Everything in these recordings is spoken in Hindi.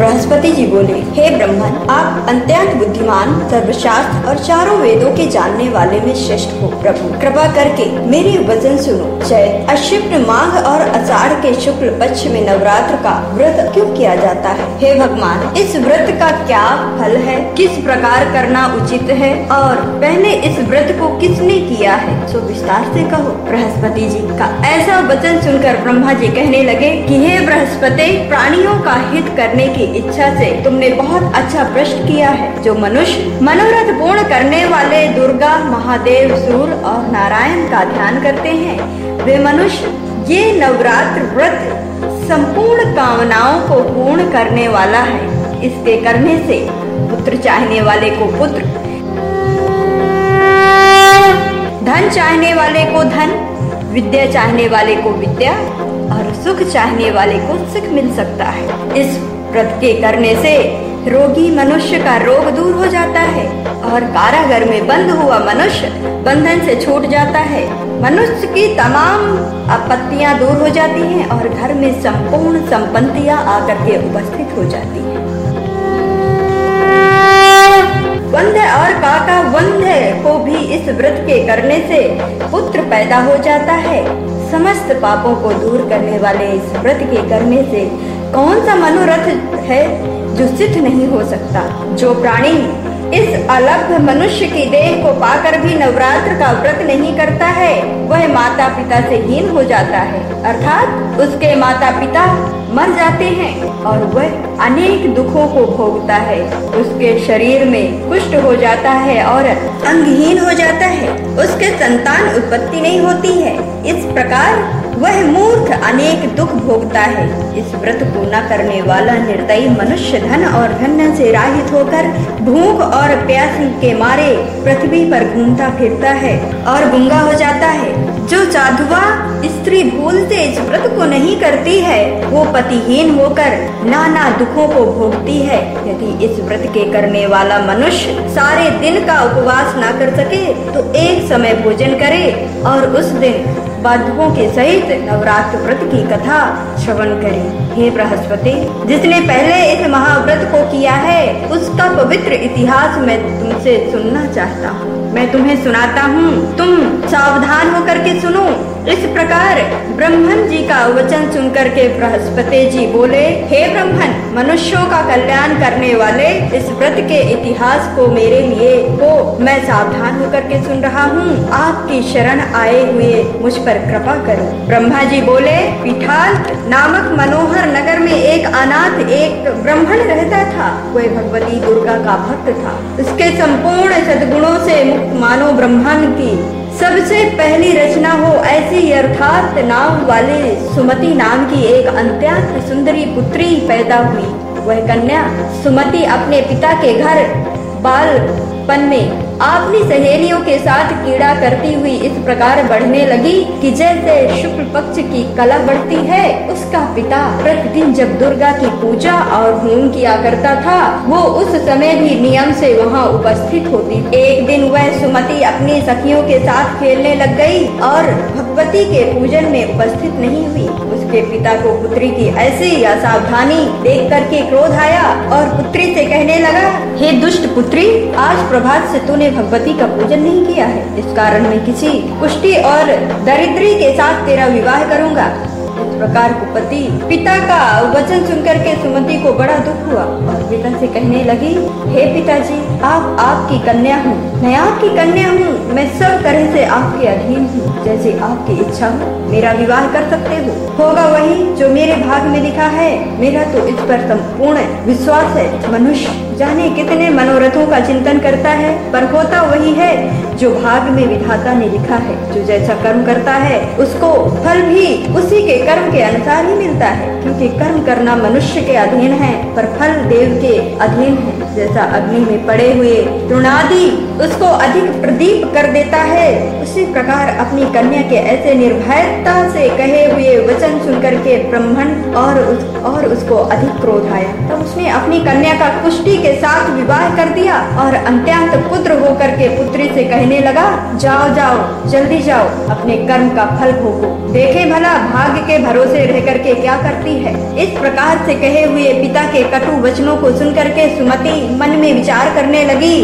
बृहस्पति जी बोले, हे ब्रह्मन, आप अत्यंत बुद्धिमान, सर्वशास्त्र और चारों वेदों के जानने वाले में श्रेष्ठ हो, प्रभु। कृपा करके मेरी वचन सुनो। जय। अशिप्त माघ और अषाढ़ के शुक्ल पक्ष में नवरात्र का व्रत क्यों किया जाता है? हे भगवान, इस व्रत का क्या फल है? किस प्रकार करना उचित है? और पहले इस व्रत को किसने किया है? सो विस्तार से कहो, बृहस्पति जी का। ऐसा वचन सुनकर ब्रह्मा जी कहने लगे कि हे बृहस्पति, प्राणियों का हित करने की इच्छा से तुमने बहुत अच्छा प्रश्न किया है, जो मनुष्य मनोरथ पूर्ण करने वाले दुर्गा, महादेव सूर्य और नारायण का ध्यान करते हैं। वे मनुष्य, ये नवरात्र व्रत संपूर्ण कामनाओं को पूर्ण करने वाला है। इसके करने से पुत्र चाहने वाले को पुत्र, धन चाहने वाले को धन, विद्या चाहने वाले को विद्या और सुख चाहने वाले को सुख मिल सकता है। इस व्रत के करने से रोगी मनुष्य का रोग दूर हो जाता है और कारागर में बंद हुआ मनुष्य बंधन से छूट जाता है। मनुष्य की तमाम आपत्तियाँ दूर हो जाती हैं और घर में संपूर्ण संपत्तियाँ आकर के उपस्थित हो जाती हैं। वंध्य और काका वंध्य को भी इस व्रत के करने से पुत्र पैदा हो जाता है। समस्त पापों को दूर करने वाले इस व्रत के करने से कौन सा मनोरथ है जो सिद्ध नहीं हो सकता? जो प्राणी इस अलभ मनुष्य की देह को पाकर भी नवरात्र का व्रत नहीं करता है, वह माता पिता से हीन हो जाता है। अर्थात उसके माता पिता मर जाते हैं और वह अनेक दुखों को भोगता है। उसके शरीर में कुष्ठ हो जाता है और अंगहीन हो जाता है। उसके संतान उत्पत्ति नहीं होती है। इस प्रकार वह मूर्ख अनेक दुख भोगता है। इस व्रत को न करने वाला निर्दयी मनुष्य धन और धन्य से राहित होकर भूख और प्यास के मारे पृथ्वी पर घूमता फिरता है और गुंगा हो जाता है। जो साधुआ स्त्री भूल से इस व्रत को नहीं करती है, वो पतिहीन होकर नाना दुखों को भोगती है। यदि इस व्रत के करने वाला मनुष्य सारे दिन का उपवास न कर सके तो एक समय भोजन करे और उस दिन बाधुओं के सहित नवरात्र व्रत की कथा श्रवण करें। हे बृहस्पति, जिसने पहले इस महाव्रत को किया है, उसका पवित्र इतिहास मैं तुमसे सुनना चाहता हूँ। मैं तुम्हें सुनाता हूँ। तुम सावधान होकर के सुनो। इस प्रकार ब्रह्मन जी का वचन सुनकर के बृहस्पति जी बोले, हे ब्रह्मन, मनुष्यों का कल्याण करने वाले इस व्रत के इतिहास को मेरे लिए को मैं सावधान होकर के सुन रहा हूँ। आपकी शरण आए हुए, मुझ पर कृपा करो। ब्रह्मा जी बोले, पिठाल, नामक मनोहर नगर में एक अनाथ, एक ब्राह्मण रहता था। वह भगवती दुर्गा का भक्त था। उसके संपूर्ण सदगुणों से मुक्त मानो ब्रह्मांड की सबसे पहली रचना हो ऐसी, अर्थात नाम वाले सुमति नाम की एक अत्यंत सुंदरी पुत्री पैदा हुई। वह कन्या सुमति अपने पिता के घर बालपन में अपनी सहेलियों के साथ कीड़ा करती हुई इस प्रकार बढ़ने लगी कि जैसे शुक्ल पक्ष की कला बढ़ती है, उसका पिता प्रतिदिन जब दुर्गा की पूजा और होम किया करता था, वो उस समय भी नियम से वहाँ उपस्थित होती। एक दिन वह सुमति अपनी सखियों के साथ खेलने लग गई और भगवती के पूजन में उपस्थित नहीं हुई। उसके पिता को पुत्री की ऐसी असावधानी देख करके क्रोध आया और पुत्री से कहने लगा, हे दुष्ट पुत्री, आज प्रभात से तूने भगवती का पूजन नहीं किया है। इस कारण मैं किसी पुष्टि और दरिद्री के साथ तेरा विवाह करूँगा। इस प्रकार कुपति पिता का वचन सुनकर के सुमति को बड़ा दुख हुआ। और पिता से कहने लगी, हे पिताजी, आप आपकी कन्या हूँ। मैं आपकी कन्या हूँ। मैं सब तरह से आपके अधीन हूँ। जैसे आपकी इच्छा हो, मेरा विवाह कर सकते हो। होगा वही जो मेरे भाग में लिखा है। मेरा तो इस पर संपूर्ण विश्वास है। मनुष्य जाने कितने मनोरथों का चिंतन करता है, पर होता वही है जो भाग में विधाता ने लिखा है। जो जैसा कर्म करता है, उसको फल भी उसी के कर्म के अनुसार ही मिलता है। क्योंकि कर्म करना मनुष्य के अधीन है, पर फल देव के अधीन है। जैसा अग्नि में पड़े हुए तृणादि, उसको अधिक प्रदीप कर देता है। उसी प्रकार अपनी कन्या के ऐसे निर्भयता से कहे हुए वचन सुनकर के ब्राह्मण और उस, और उसको अधिक क्रोध आया। तब तो उसने अपनी कन्या का कुष्टी के साथ विवाह कर दिया और अंत्यांत पुत्र होकर के पुत्री से कहने लगा जाओ जाओ जल्दी जाओ अपने कर्म का फल भोगो। देखे भला भाग्य के भरोसे रह करके क्या करती है? इस प्रकार से कहे हुए पिता के कटु वचनों को सुनकर के सुमति मन में विचार करने लगी।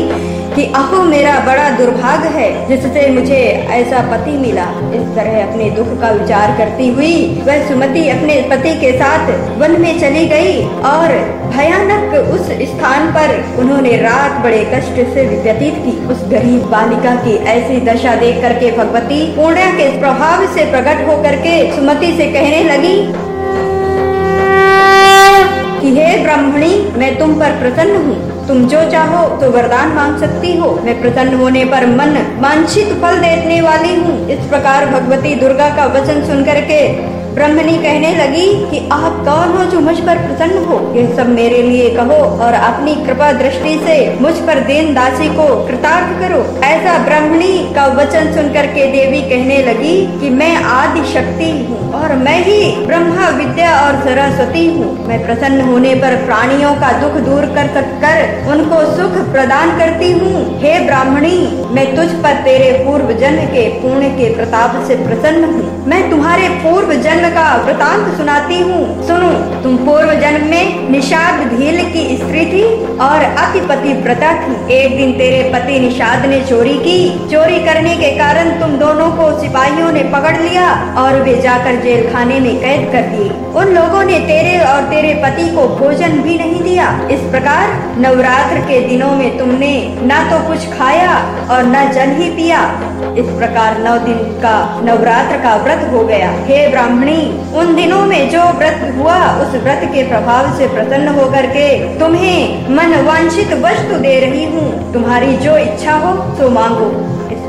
कि अहो मेरा बड़ा दुर्भाग्य है, जिससे मुझे ऐसा पति मिला। इस तरह अपने दुख का विचार करती हुई, वह सुमति अपने पति के साथ वन में चली गई और भयानक उस स्थान पर उन्होंने रात बड़े कष्ट से व्यतीत की। उस गरीब बालिका की ऐसी दशा देख करके भगवती पूर्णा के प्रभाव से प्रकट होकर के सुमति से कहने लगी, कि हे ब्राह्मणी, मैं तुम पर प्रसन्न हूँ। तुम जो चाहो तो वरदान मांग सकती हो। मैं प्रसन्न होने पर मन वांछित फल देने वाली हूँ। इस प्रकार भगवती दुर्गा का वचन सुन के ब्रह्मणी कहने लगी कि आप कौन हो जो मुझ पर प्रसन्न हो। यह सब मेरे लिए कहो और अपनी कृपा दृष्टि से मुझ पर देन दासी को कृतार्थ करो। ऐसा ब्रह्मणी का वचन सुनकर के देवी कहने लगी कि मैं आदि शक्ति हूँ और मैं ही ब्रह्मा विद्या और सरस्वती हूँ। मैं प्रसन्न होने पर प्राणियों का दुख दूर कर कर उनको सुख प्रदान करती हूँ। हे ब्राह्मणी, मैं तुझ पर तेरे पूर्व जन्म के पुण्य के प्रताप से प्रसन्न हूँ। मैं तुम्हारे पूर्व जन्म का वृतांत सुनाती हूँ। सुनो, तुम पूर्व जन्म में निषाद भील की स्त्री थी और अति पति व्रता थी। एक दिन तेरे पति निषाद ने चोरी की। चोरी करने के कारण तुम दोनों को सिपाहियों ने पकड़ लिया और वे जाकर जेल खाने में कैद कर दिए। उन लोगों ने तेरे और तेरे पति को भोजन भी नहीं दिया। इस प्रकार नवरात्र के दिनों में तुमने न तो कुछ खाया और न जल ही पिया। इस प्रकार नौ दिन का नवरात्र का व्रत हो गया। हे ब्राह्मणी नहीं। उन दिनों में जो व्रत हुआ, उस व्रत के प्रभाव से प्रसन्न होकर के तुम्हें मन वांछित वस्तु दे रही हूँ। तुम्हारी जो इच्छा हो तो मांगो।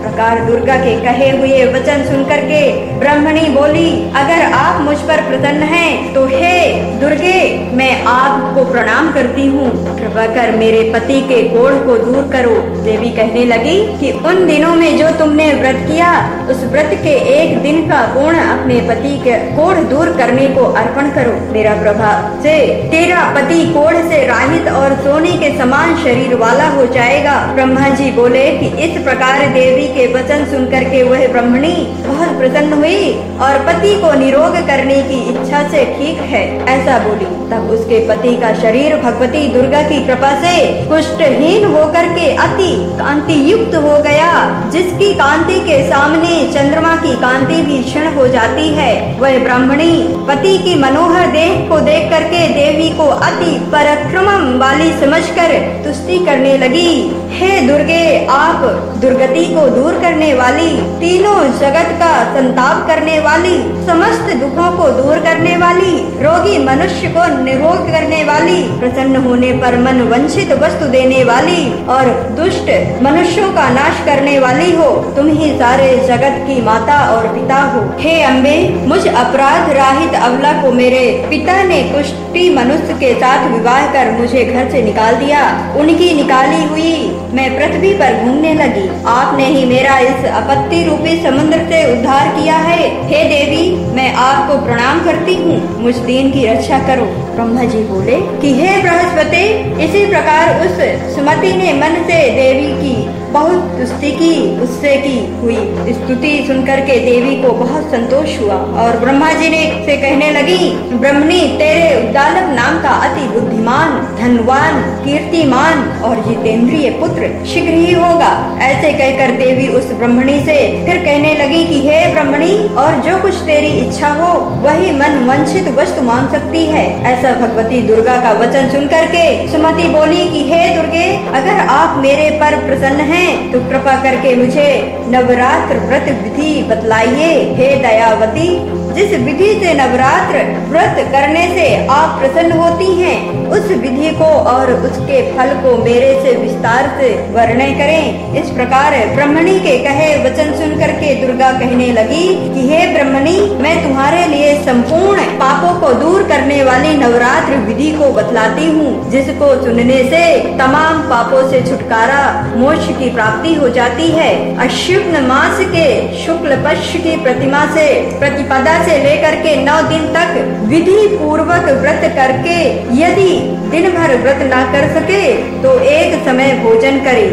प्रकार दुर्गा के कहे हुए वचन सुनकर के ब्राह्मणी बोली, अगर आप मुझ पर प्रसन्न हैं तो हे दुर्गे, मैं आपको प्रणाम करती हूँ। कृपा कर मेरे पति के कोढ़ को दूर करो। देवी कहने लगी कि उन दिनों में जो तुमने व्रत किया, उस व्रत के एक दिन का गुण अपने पति के कोढ़ दूर करने को अर्पण करो। मेरा प्रभाव से तेरा पति कोढ़ से राहित और सोने के समान शरीर वाला हो जाएगा। ब्रह्मा जी बोले कि इस प्रकार देवी के वचन सुनकर के वह ब्रह्मणी बहुत प्रसन्न हुई और पति को निरोग करने की इच्छा से ठीक है। ऐसा बोली। तब उसके पति का शरीर भगवती दुर्गा की कृपा से कुष्ठहीन होकर के अति कांति युक्त हो गया, जिसकी कांति के सामने चंद्रमा की कांति भी क्षण हो जाती है। वह ब्राह्मणी पति की मनोहर देह को देख करके देवी को अति परक्रम वाली समझकर तुष्टि करने लगी। हे दुर्गे, आप दुर्गति को दूर करने वाली, तीनों जगत का संताप करने वाली, समस्त दुखों को दूर करने वाली, रोगी मनुष्य को निरोग करने वाली, प्रसन्न होने पर मन वंचित वस्तु देने वाली और दुष्ट मनुष्यों का नाश करने वाली हो, तुम ही सारे जगत की माता और पिता हो। हे अम्बे, मुझ अपराध राहित अवला को मेरे पिता ने कुष्टी मनुष्य के साथ विवाह कर मुझे घर से निकाल दिया। उनकी निकाली हुई मैं पृथ्वी पर घूमने लगी। आपने ही मेरा इस आपत्ति रूपी समुद्र से उद्धार किया है। हे देवी, मैं आपको प्रणाम करती हूँ। मुझ दीन की रक्षा करो। ब्रह्मा जी बोले कि हे बृहस्पति, इसी प्रकार उस सुमति ने मन से देवी की, बहुत स्तुति की, उससे की हुई स्तुति सुनकर के देवी को बहुत संतोष हुआ और ब्रह्मा जी ने से कहने लगी, ब्रह्मणी, तेरे उद्दालक नाम का अति बुद्धिमान, धनवान, कीर्तिमान और जितेंद्रिय पुत्र शीघ्र ही होगा। ऐसे कहकर देवी उस ब्रह्मणी से फिर कहने लगी कि हे ब्रह्मणी, और जो कुछ तेरी इच्छा हो, वही मन वंचित वस्तु मांग सकती है। ऐसा भगवती दुर्गा का वचन सुन करके सुमति बोली कि हे दुर्गे अगर आप मेरे पर प्रसन्न हैं तो कृपा करके मुझे नवरात्र व्रत विधि बतलाइए। हे दयावती जिस विधि से नवरात्र व्रत करने से आप प्रसन्न होती हैं, उस विधि को और उसके फल को मेरे से विस्तार से वर्णन करें। इस प्रकार ब्रह्मणी के कहे वचन सुन करके दुर्गा कहने लगी कि हे ब्रह्मणी मैं तुम्हारे लिए संपूर्ण पापों को दूर करने वाली नवरात्र नवरात्र विधि को बतलाती हूँ, जिसको सुनने से तमाम पापों से छुटकारा, मोक्ष की प्राप्ति हो जाती है। अश्विन मास के शुक्ल पक्ष की प्रतिमा से, प्रतिपदा से लेकर के नौ दिन तक विधि पूर्वक व्रत करके, यदि दिन भर व्रत ना कर सके तो एक समय भोजन करे।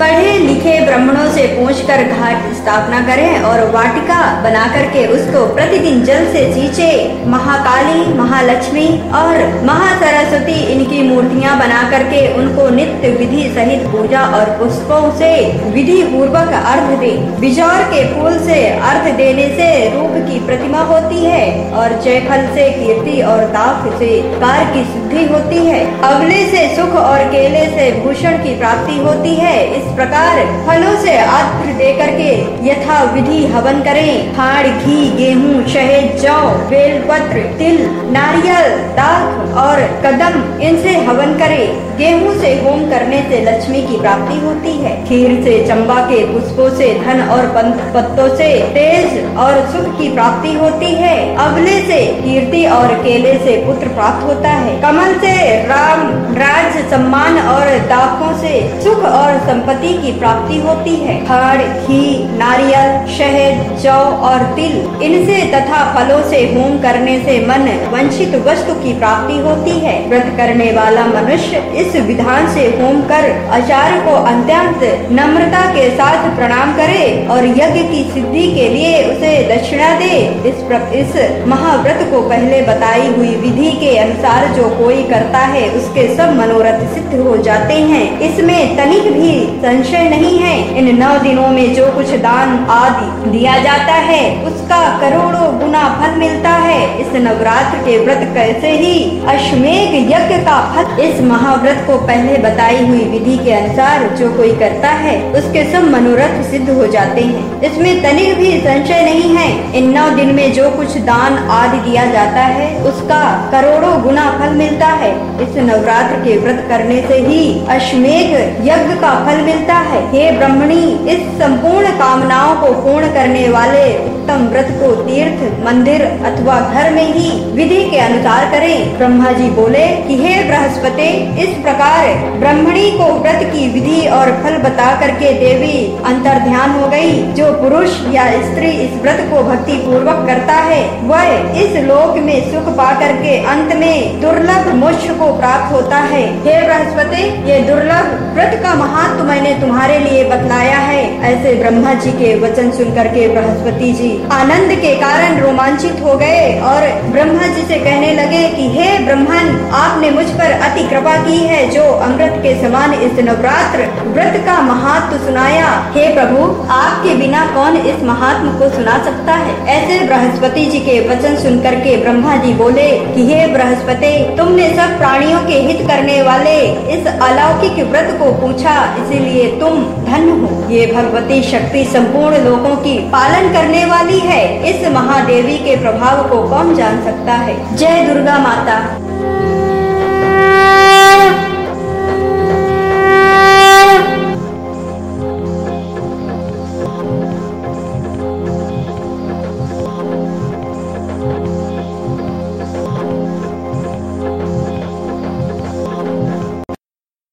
पढ़े लिखे ब्राह्मणों से पूछकर घाट स्थापना करें और वाटिका बना करके उसको प्रतिदिन जल से सींचे। महाकाली, महालक्ष्मी और महासरस्वती इनकी मूर्तियाँ बना करके उनको नित्य विधि सहित पूजा और पुष्पों से विधि पूर्वक अर्घ दे। बिजौर के फूल से अर्घ देने से रूप की प्रतिमा होती है और जयफल से कीर्ति और दाफ से कार की सिद्धि होती है। अगले से सुख और केले से भूषण की प्राप्ति होती है। इस प्रकार फलों से आत्र दे करके यथा विधि हवन करें। खाड़ घी, गेहूँ, शहद, जौ, बेलपत्र, तिल, नारियल, दाख और कदम, इनसे हवन करें। गेहूँ से होम करने से लक्ष्मी की प्राप्ति होती है। खीर से, चंबा के पुष्पों से, धन और पत्तों से तेज और सुख की प्राप्ति होती है। अबले से कीर्ति और केले से पुत्र प्राप्त होता है। कमल से राम राज सम्मान और दाखों से सुख और संपत्ति की प्राप्ति होती है। खड़ घी नारियल शहद जौ और तिल इनसे तथा फलों से होम करने से मन वंचित वस्तु की प्राप्ति होती है। व्रत करने वाला मनुष्य इस इस विधान से होम कर आचार्य को अत्यंत नम्रता के साथ प्रणाम करे और यज्ञ की सिद्धि के लिए उसे दक्षिणा दे। इस प्र, इस महाव्रत को पहले बताई हुई विधि के अनुसार जो कोई करता है उसके सब मनोरथ सिद्ध हो जाते हैं। इसमें तनिक भी संशय नहीं है। इन नौ दिनों में जो कुछ दान आदि दिया जाता है, उसका करोड़ों गुना फल मिलता है। इस नवरात्र के व्रत कैसे ही अश्वेघ यज्ञ का फल इस महाव्रत को पहले बताई हुई विधि के अनुसार जो कोई करता है, उसके सब मनोरथ सिद्ध हो जाते हैं। इसमें तनिक भी संशय नहीं है। इन नौ दिन में जो कुछ दान आदि दिया जाता है, उसका करोड़ों गुना फल मिलता है। इस नवरात्र के व्रत करने से ही अश्वेघ यज्ञ का फल मिलता है। हे ब्रह्मणी, इस संपूर्ण कामनाओं को पूर्ण करने वाले उत्तम व्रत को तीर्थ, मंदिर अथवा घर में ही विधि के अनुसार करें। ब्रह्मा जी बोले कि हे बृहस्पति, इस प्रकार ब्रह्मणी को व्रत की विधि और फल बता करके देवी अंतर ध्यान हो गई। जो पुरुष या स्त्री इस व्रत को भक्ति पूर्वक करता है, वह इस लोक में सुख पा करके अंत में दुर्लभ मोक्ष को प्राप्त होता है। हे बृहस्पति, ये दुर्लभ व्रत का महत्व मैंने तुम्हारे लिए बतलाया है। ऐसे ब्रह्मा जी के वचन सुन करके बृहस्पति जी आनंद के कारण रोमांचित हो गए और ब्रह्मा जी से कहने लगे कि, हे ब्रह्मन, आपने मुझ पर अति कृपा की है है जो अमृत के समान इस नवरात्र व्रत का महात्म सुनाया। हे प्रभु, आपके बिना कौन इस महात्म को सुना सकता है? ऐसे बृहस्पति जी के वचन सुनकर के ब्रह्मा जी बोले कि, हे बृहस्पति, तुमने सब प्राणियों के हित करने वाले इस अलौकिक व्रत को पूछा, इसीलिए तुम धन हो। ये भगवती शक्ति संपूर्ण लोगों की पालन करने वाली है। इस महादेवी के प्रभाव को कौन जान सकता है? जय दुर्गा माता।